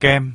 kem.